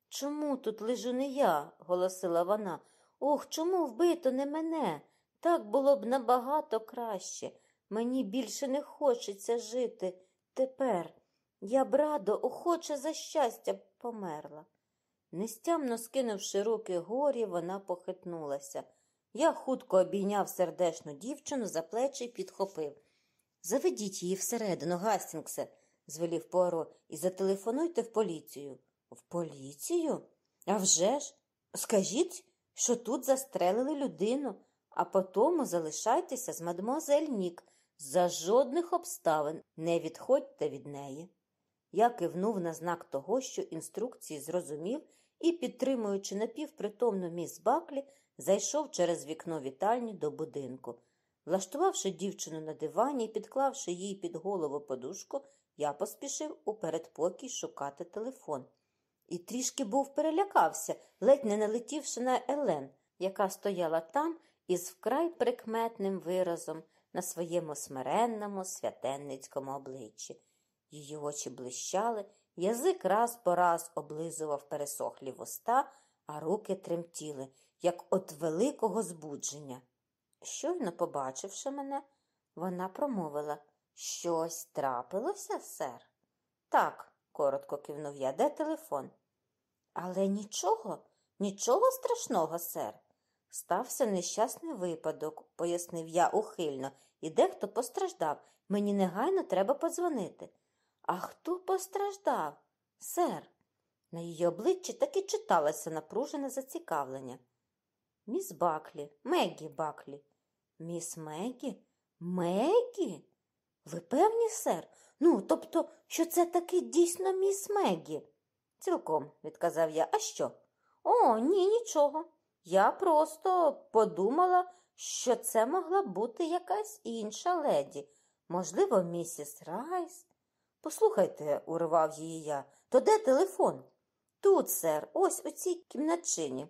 Чому тут лежу не я? голосила вона. Ох, чому вбито не мене? Так було б набагато краще. Мені більше не хочеться жити тепер. Я б радо, охоче за щастя померла. Нестямно скинувши руки горі, вона похитнулася. Я хутко обійняв сердешну дівчину за плечі і підхопив. Заведіть її всередину, Гастінгсе, звелів Пуаро, і зателефонуйте в поліцію. В поліцію? А вже ж? Скажіть, що тут застрелили людину, а потому залишайтеся з мадемуазель Нік. За жодних обставин не відходьте від неї. Я кивнув на знак того, що інструкції зрозумів і, підтримуючи напівпритомну міс Баклі, зайшов через вікно вітальні до будинку. Влаштувавши дівчину на дивані і підклавши їй під голову подушку, я поспішив у передпокій шукати телефон. І трішки був перелякався, ледь не налетівши на Елен, яка стояла там із вкрай прикметним виразом на своєму смиренному святенницькому обличчі. Її очі блищали, язик раз по раз облизував пересохлі вуста, а руки тремтіли, як от великого збудження. Щойно побачивши мене, вона промовила Щось трапилося, сер? Так, коротко кивнув я, де телефон? Але нічого, нічого страшного, сер. Стався нещасний випадок, пояснив я ухильно, і дехто постраждав. Мені негайно треба подзвонити. А хто постраждав? Сер. На її обличчі так і читалося напружене зацікавлення. Міс Баклі, Меггі Баклі. Міс Меггі? Меггі? Ви певні, сер? Ну, тобто, що це таки дійсно міс Меггі? Цілком, відказав я. А що? О, ні, нічого. Я просто подумала, що це могла бути якась інша леді. Можливо, місіс Райс. Послухайте, урвав її я, то де телефон? Тут, сер, ось у цій кімнатчині.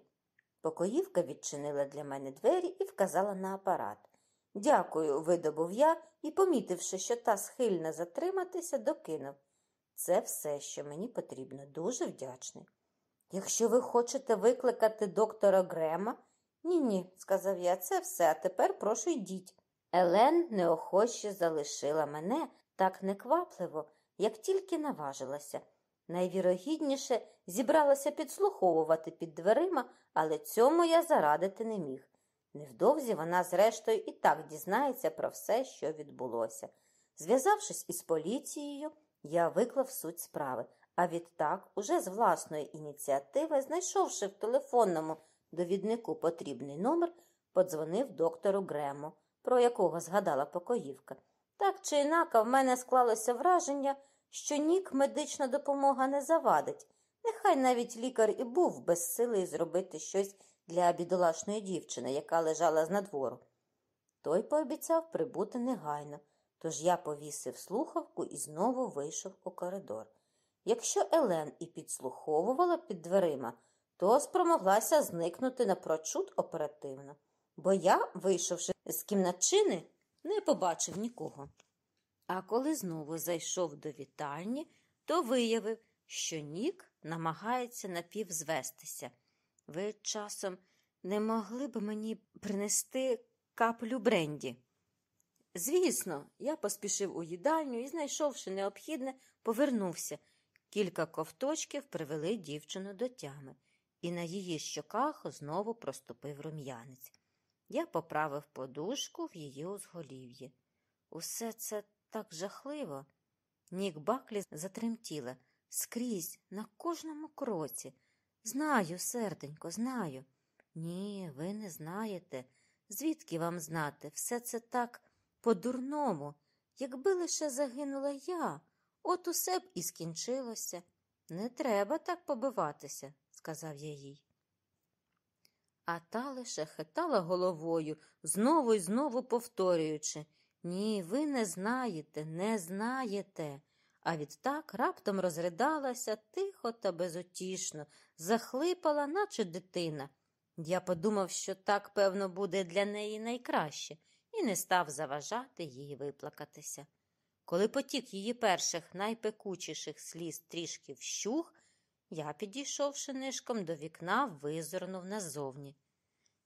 Покоївка відчинила для мене двері і вказала на апарат. Дякую, видобув я і, помітивши, що та схильна затриматися, докинув. Це все, що мені потрібно, дуже вдячний. Якщо ви хочете викликати доктора Грема, ні, ні, сказав я, це все, а тепер прошу йдіть. Елен неохоче залишила мене так неквапливо, як тільки наважилася. Найвірогідніше зібралася підслуховувати під дверима, але цьому я зарадити не міг. Невдовзі вона, зрештою, і так дізнається про все, що відбулося. Зв'язавшись із поліцією, я виклав суть справи, а відтак, уже з власної ініціативи, знайшовши в телефонному довіднику потрібний номер, подзвонив доктору Грему, про якого згадала покоївка. Так чи інака в мене склалося враження, що нік медична допомога не завадить. Нехай навіть лікар і був безсилий зробити щось для бідолашної дівчини, яка лежала з надвору. Той пообіцяв прибути негайно, тож я повісив слухавку і знову вийшов у коридор. Якщо Елен і підслуховувала під дверима, то спромоглася зникнути напрочуд оперативно, бо я, вийшовши з кімнатчини, не побачив нікого. А коли знову зайшов до вітальні, то виявив, що Нік намагається напівзвестися. Ви часом не могли б мені принести каплю бренді? Звісно, я поспішив у їдальню і, знайшовши необхідне, повернувся. Кілька ковточків привели дівчину до тями, і на її щоках знову проступив рум'янець. Я поправив подушку в її узголів'ї. Усе це так жахливо. Нік Баклі затремтіла скрізь, на кожному кроці. Знаю, серденько, знаю. Ні, ви не знаєте. Звідки вам знати? Все це так по-дурному. Якби лише загинула я, от усе б і скінчилося. Не треба так побиватися, сказав я їй. А та лише хитала головою, знову й знову повторюючи Ні, ви не знаєте, не знаєте. А відтак раптом розридалася тихо та безутішно, захлипала, наче дитина. Я подумав, що так, певно, буде для неї найкраще, і не став заважати їй виплакатися. Коли потік її перших найпекучіших сліз трішки вщух, я, підійшовши нишком до вікна, визирнув назовні.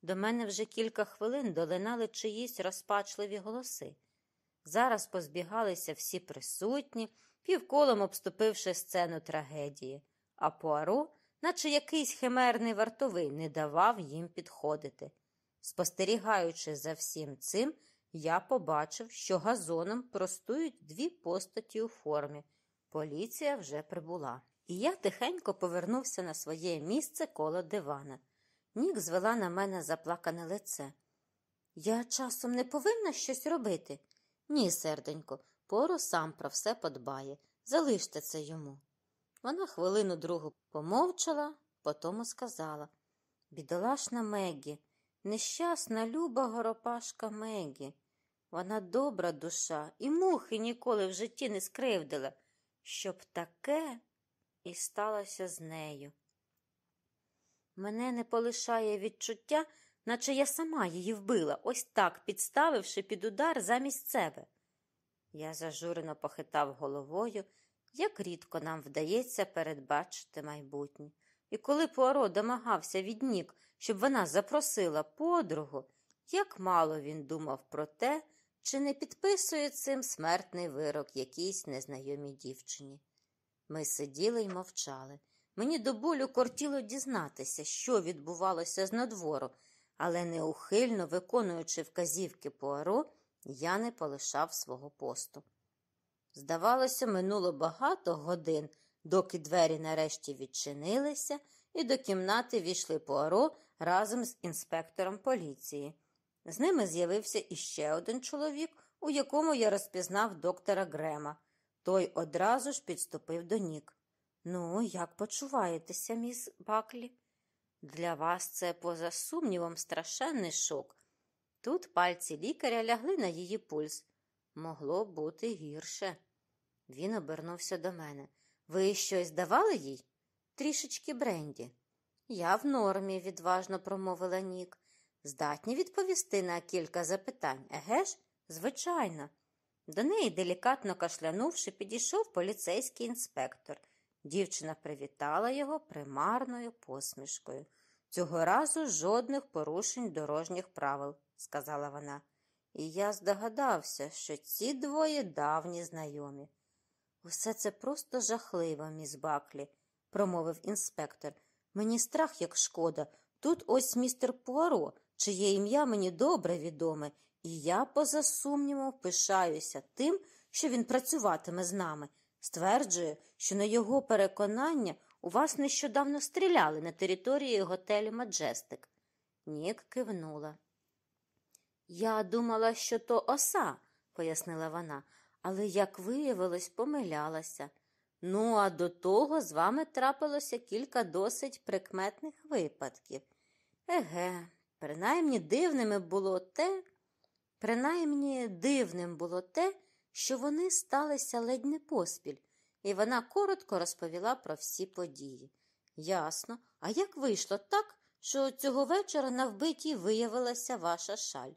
До мене вже кілька хвилин долинали чиїсь розпачливі голоси. Зараз позбігалися всі присутні, півколом обступивши сцену трагедії, а Пуаро, наче якийсь химерний вартовий, не давав їм підходити. Спостерігаючи за всім цим, я побачив, що газоном простують дві постаті у формі. Поліція вже прибула. І я тихенько повернувся на своє місце коло дивана. Нік звела на мене заплакане лице. Я часом не повинна щось робити? Ні, серденько, Поро сам про все подбає. Залиште це йому. Вона хвилину другу помовчала, потому сказала Бідолашна Мегі, нещасна люба горопашка Мегі. Вона добра душа і мухи ніколи в житті не скривдила, щоб таке і сталося з нею. Мене не полишає відчуття, наче я сама її вбила, ось так, підставивши під удар замість себе. Я зажурено похитав головою, як рідко нам вдається передбачити майбутнє. І коли Пуаро домагався від Нік, щоб вона запросила подругу, як мало він думав про те, чи не підписує цим смертний вирок якійсь незнайомій дівчині. Ми сиділи й мовчали. Мені до болю кортіло дізнатися, що відбувалося з надвору, але неухильно виконуючи вказівки Пуаро, я не полишав свого посту. Здавалося, минуло багато годин, доки двері нарешті відчинилися, і до кімнати війшли Пуаро разом з інспектором поліції. З ними з'явився іще один чоловік, у якому я розпізнав доктора Грема. Той одразу ж підступив до Нік. Ну, як почуваєтеся, міс Баклі? Для вас це, поза сумнівом, страшенний шок. Тут пальці лікаря лягли на її пульс. Могло бути гірше. Він обернувся до мене. Ви щось давали їй? Трішечки бренді. Я в нормі, відважно промовила Нік. Здатні відповісти на кілька запитань, еге ж? Звичайно. До неї, делікатно кашлянувши, підійшов поліцейський інспектор. Дівчина привітала його примарною посмішкою. Цього разу жодних порушень дорожніх правил, сказала вона. І я здогадався, що ці двоє давні знайомі. Усе це просто жахливо, міс Баклі, промовив інспектор. Мені страх, як шкода. Тут ось містер Пуаро, чиє ім'я мені добре відоме, і я, поза сумнівом, пишаюся тим, що він працюватиме з нами. Стверджує, що на його переконання у вас нещодавно стріляли на території готелю Маджестик. Нік кивнула. Я думала, що то оса, пояснила вона, але, як виявилось, помилялася. Ну, а до того з вами трапилося кілька досить прикметних випадків. Еге, принаймні дивними було те, принаймні дивним було те, що вони сталися ледь не поспіль, і вона коротко розповіла про всі події. Ясно. А як вийшло так, що цього вечора на вбитій виявилася ваша шаль?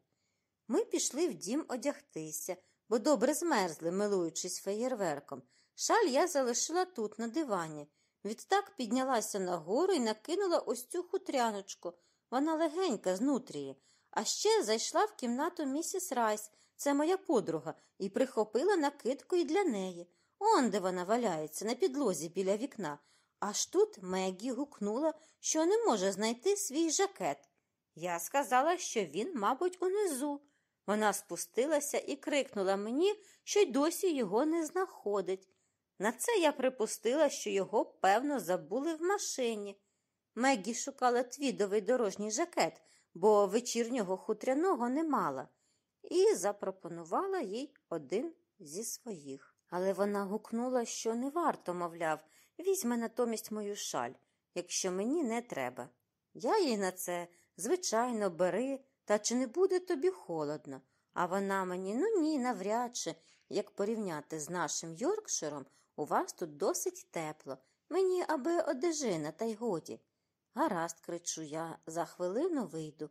Ми пішли в дім одягтися, бо добре змерзли, милуючись феєрверком. Шаль я залишила тут, на дивані. Відтак піднялася нагору і накинула ось цю хутряночку. Вона легенька знутрії. А ще зайшла в кімнату місіс Райс, це моя подруга, і прихопила накидку і для неї. Он де вона валяється, на підлозі біля вікна. Аж тут Мегі гукнула, що не може знайти свій жакет. Я сказала, що він, мабуть, унизу. Вона спустилася і крикнула мені, що й досі його не знаходить. На це я припустила, що його, певно, забули в машині. Мегі шукала твідовий дорожній жакет, бо вечірнього хутряного не мала, і запропонувала їй один зі своїх. Але вона гукнула, що не варто, мовляв, візьме натомість мою шаль, якщо мені не треба. Я їй на це, звичайно, бери, та чи не буде тобі холодно? А вона мені, ну ні, навряд чи, як порівняти з нашим Йоркширом, у вас тут досить тепло. Мені аби одежина, та й годі. Гаразд, кричу я, за хвилину вийду.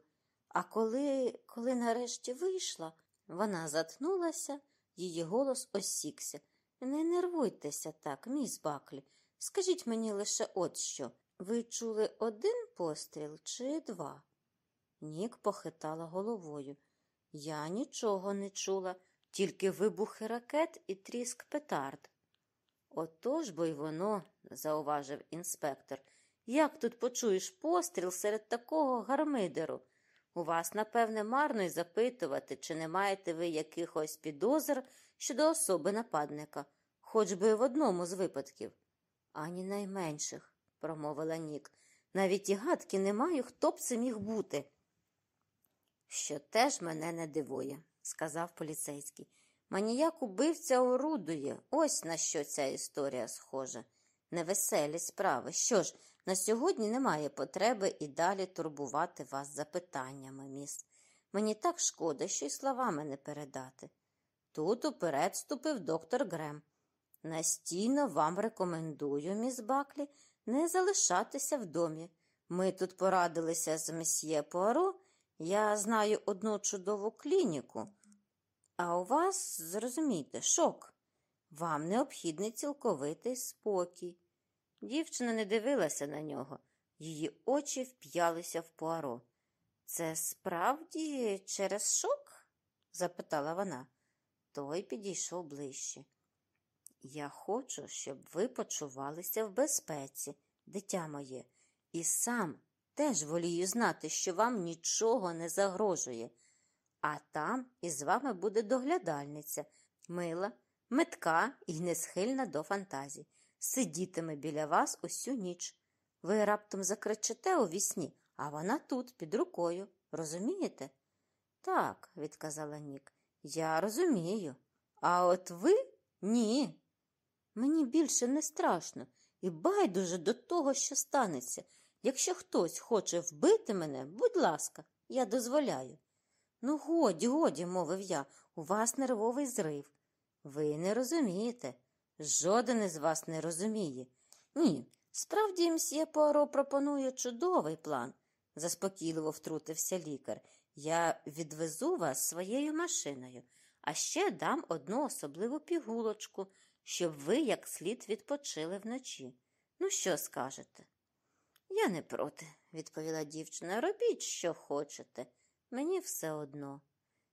А коли, коли нарешті вийшла, вона затнулася, її голос осікся. Не нервуйтеся так, міс Баклі. Скажіть мені лише от що. Ви чули один постріл чи два? Нік похитала головою. Я нічого не чула, тільки вибухи ракет і тріск петард. Отож бо й воно, зауважив інспектор. Як тут почуєш постріл серед такого гармидеру? У вас, напевне, марно й запитувати, чи не маєте ви якихось підозр щодо особи нападника, хоч би в одному з випадків. Ані найменших, промовила Нік. Навіть і гадки не маю, хто б це міг бути. Що теж мене не дивує, сказав поліцейський. Маніяк убивця орудує. Ось на що ця історія схожа. Невеселі справи. Що ж, на сьогодні немає потреби і далі турбувати вас запитаннями, міс. Мені так шкода, що й словами не передати. Тут уперед ступив доктор Грем. Настійно вам рекомендую, міс Баклі, не залишатися в домі. Ми тут порадилися з месьє Пуаро. Я знаю одну чудову клініку. А у вас, зрозумійте, шок. Вам необхідний цілковитий спокій. Дівчина не дивилася на нього, її очі вп'ялися в Пуаро. Це справді через шок? запитала вона. Той підійшов ближче. Я хочу, щоб ви почувалися в безпеці, дитя моє, і сам теж волію знати, що вам нічого не загрожує. А там із вами буде доглядальниця, мила, метка і несхильна до фантазій. Сидітиме біля вас усю ніч. Ви раптом закричите у вісні, а вона тут, під рукою. Розумієте? Так, відказала Нік, я розумію. А от ви ні. Мені більше не страшно і байдуже до того, що станеться. Якщо хтось хоче вбити мене, будь ласка, я дозволяю. Ну, годі, годі, мовив я, у вас нервовий зрив. Ви не розумієте. Жоден із вас не розуміє. Ні, справді мсьє Пуаро пропонує чудовий план, заспокійливо втрутився лікар. Я відвезу вас своєю машиною, а ще дам одну особливу пігулочку, щоб ви як слід відпочили вночі. Ну, що скажете? Я не проти, відповіла дівчина. Робіть, що хочете. Мені все одно.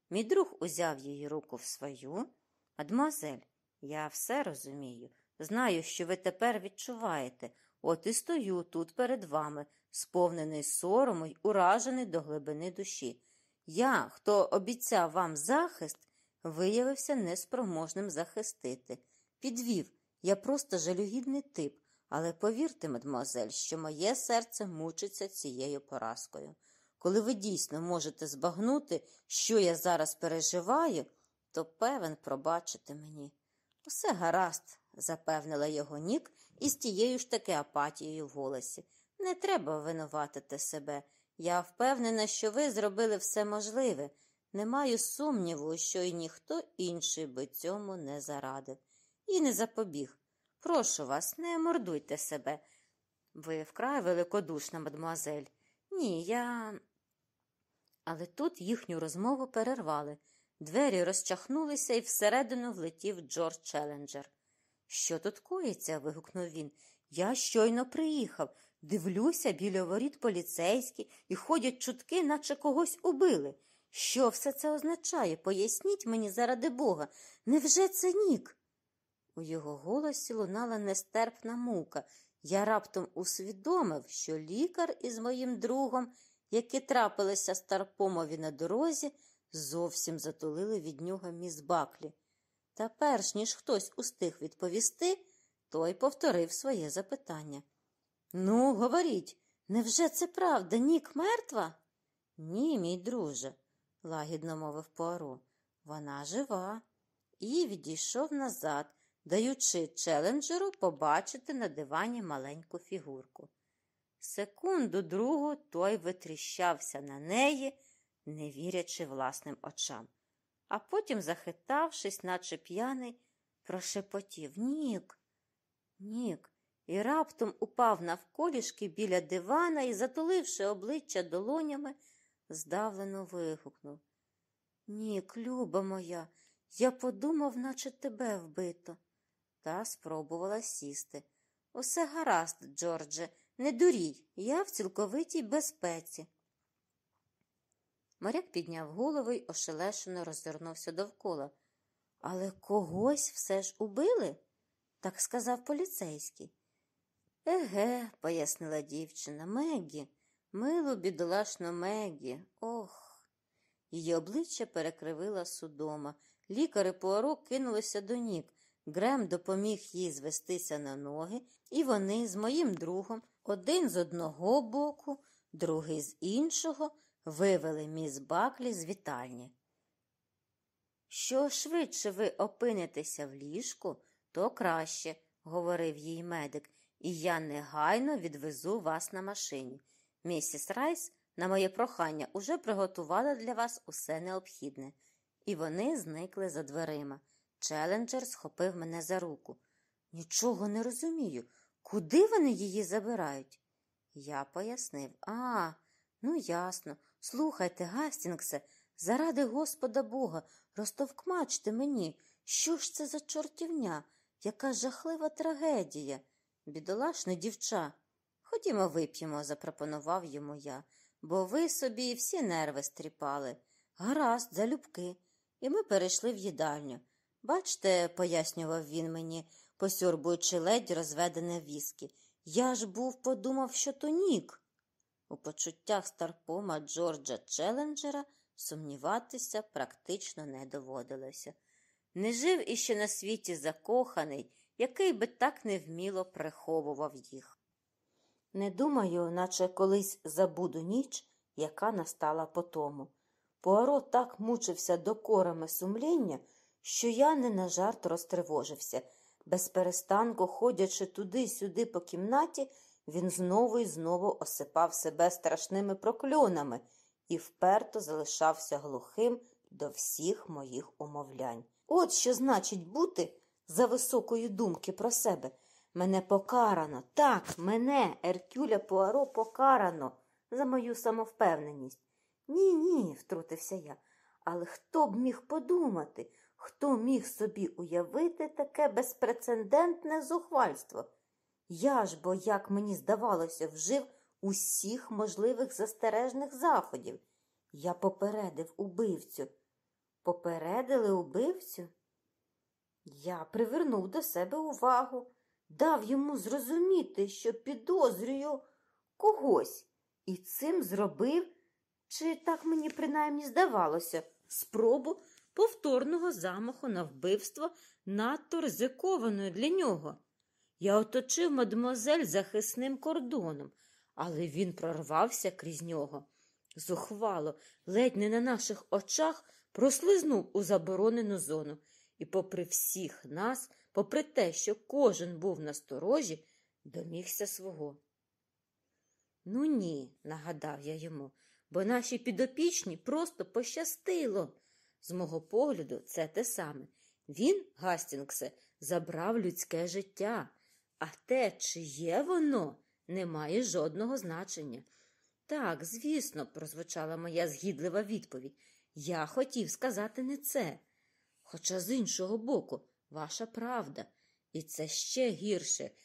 Мій друг узяв її руку в свою. Мадемуазель, я все розумію. Знаю, що ви тепер відчуваєте. От і стою тут перед вами, сповнений сорому й уражений до глибини душі. Я, хто обіцяв вам захист, виявився неспроможним захистити. Підвів, я просто жалюгідний тип, але повірте, мадемуазель, що моє серце мучиться цією поразкою. Коли ви дійсно можете збагнути, що я зараз переживаю, то певен пробачите мені. Усе гаразд, запевнила його Нік із тією ж таки апатією в голосі. Не треба винуватити себе. Я впевнена, що ви зробили все можливе. Не маю сумніву, що й ніхто інший би цьому не зарадив і не запобіг. Прошу вас, не мордуйте себе. Ви вкрай великодушна, мадемуазель. Ні, я. Але тут їхню розмову перервали. Двері розчахнулися, і всередину влетів Джордж Челенджер. Що тут коїться? вигукнув він. Я щойно приїхав. Дивлюся, біля воріт поліцейські і ходять чутки, наче когось убили. Що все це означає? Поясніть мені заради Бога. Невже це нік? У його голосі лунала нестерпна мука. Я раптом усвідомив, що лікар із моїм другом, які трапилися Старпомові на дорозі, зовсім затулили від нього міс Баклі. Та перш ніж хтось устиг відповісти, той повторив своє запитання. Ну, говоріть, невже це правда, Нік мертва? Ні, мій друже, лагідно мовив Пуаро. Вона жива. І відійшов назад, даючи челенджеру побачити на дивані маленьку фігурку. Секунду другу той витріщався на неї, не вірячи власним очам. А потім, захитавшись, наче п'яний, прошепотів Нік, Нік, і раптом упав навколішки біля дивана і, затуливши обличчя долонями, здавлено вигукнув. Нік, люба моя, я подумав, наче тебе вбито. Та спробувала сісти. Усе гаразд, Джордже, не дурій, я в цілковитій безпеці. Моряк підняв голову й ошелешено роззирнувся довкола. Але когось все ж убили? Так сказав поліцейський. Еге, пояснила дівчина, Меггі, милу бідолашну Меггі. Ох. Її обличчя перекривила судома. Лікари Пуаро кинулися до ніг. Грем допоміг їй звестися на ноги, і вони з моїм другом, один з одного боку, другий з іншого, вивели міс Баклі з вітальні. Що швидше ви опинитеся в ліжку, то краще, говорив їй медик, і я негайно відвезу вас на машині. Місіс Райс, на моє прохання, уже приготувала для вас усе необхідне, і вони зникли за дверима. Челенджер схопив мене за руку. Нічого не розумію. Куди вони її забирають? Я пояснив. А, ну ясно. Слухайте, Гастінгсе, заради Господа Бога, розтовкмачте мені, що ж це за чортівня, яка жахлива трагедія. Бідолашне дівча. Ходімо, вип'ємо, запропонував йому я, бо ви собі всі нерви стріпали. Гаразд, залюбки. І ми перейшли в їдальню. Бачте, пояснював він мені, посьорбуючи ледь розведене віскі. Я ж був подумав, що то нік. У почуттях старпома Джорджа Челенджера сумніватися практично не доводилося. Не жив іще на світі закоханий, який би так невміло приховував їх. Не думаю, наче колись забуду ніч, яка настала по тому. Пуаро так мучився докорами сумління, що я не на жарт розтривожився. Без перестанку, ходячи туди-сюди по кімнаті, він знову і знову осипав себе страшними прокльонами і вперто залишався глухим до всіх моїх умовлянь. От що значить бути за високої думки про себе. Мене покарано, так, мене, Еркюля Пуаро, покарано за мою самовпевненість. Ні, ні, втрутився я. Але хто б міг подумати, хто міг собі уявити таке безпрецедентне зухвальство? Я ж бо, як мені здавалося, вжив усіх можливих застережних заходів. Я попередив убивцю. Попередили убивцю? Я привернув до себе увагу, дав йому зрозуміти, що підозрюю когось, і цим зробив, чи так мені принаймні здавалося, спробу повторного замаху на вбивство надто ризикованою для нього. Я оточив мадемуазель захисним кордоном, але він прорвався крізь нього. Зухвало, ледь не на наших очах прослизнув у заборонену зону, і, попри всіх нас, попри те, що кожен був насторожі, домігся свого. Ну ні, нагадав я йому, бо наші підопічні просто пощастило. З мого погляду, це те саме. Він, Гастінгсе, забрав людське життя, а те, чи є воно, не має жодного значення. Так, звісно, прозвучала моя згідлива відповідь. Я хотів сказати не це. Хоча з іншого боку, ваша правда, і це ще гірше,